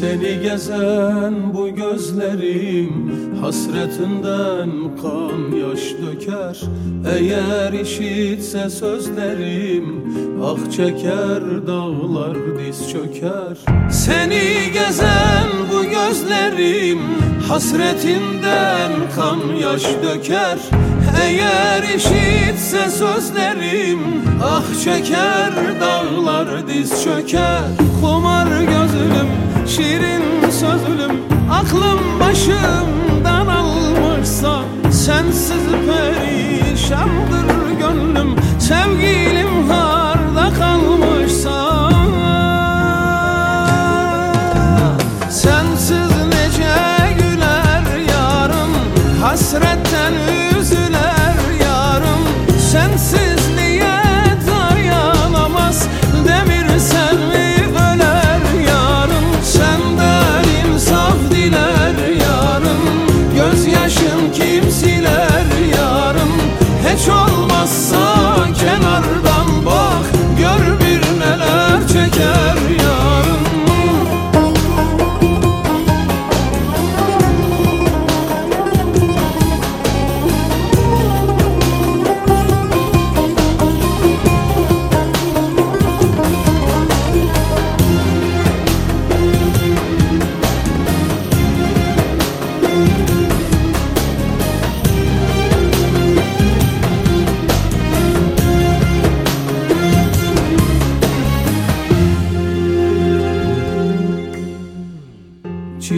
Seni gezen bu gözlerim Hasretinden kan yaş döker. Eğer işitse sözlerim Ah çeker dağlar diz çöker. Seni gezen bu gözlerim Hasretinden kan yaş döker. Eğer işitse sözlerim Ah çeker dağlar diz çöker. Kumar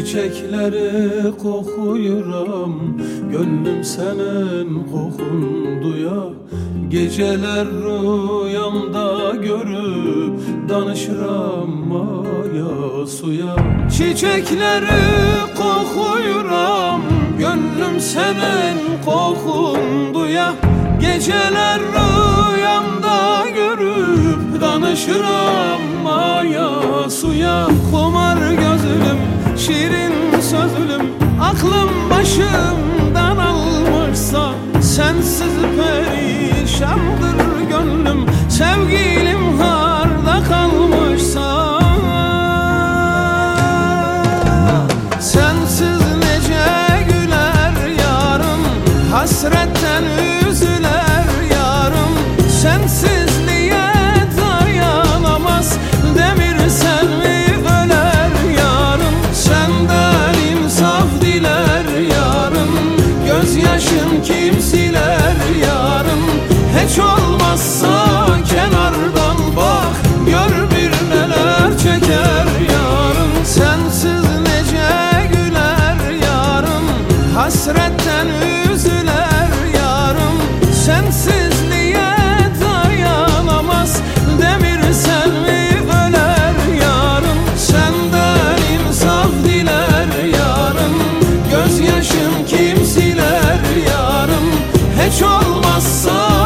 Çiçekleri kokuyuram. Gönlüm senin kokun duya Geceler rüyamda görüp Danışıram maya suya. Çiçekleri kokuyuram. Gönlüm senin kokun duya Geceler rüyamda görüp Danışıram maya suya. Kumar gözlüm şirin sözlüm Aklım başımdan almışsa Sensiz perişandır gönlüm. Sevgilim harda kalmışsa Sensiz nece güler yarım Hasret kimse coração.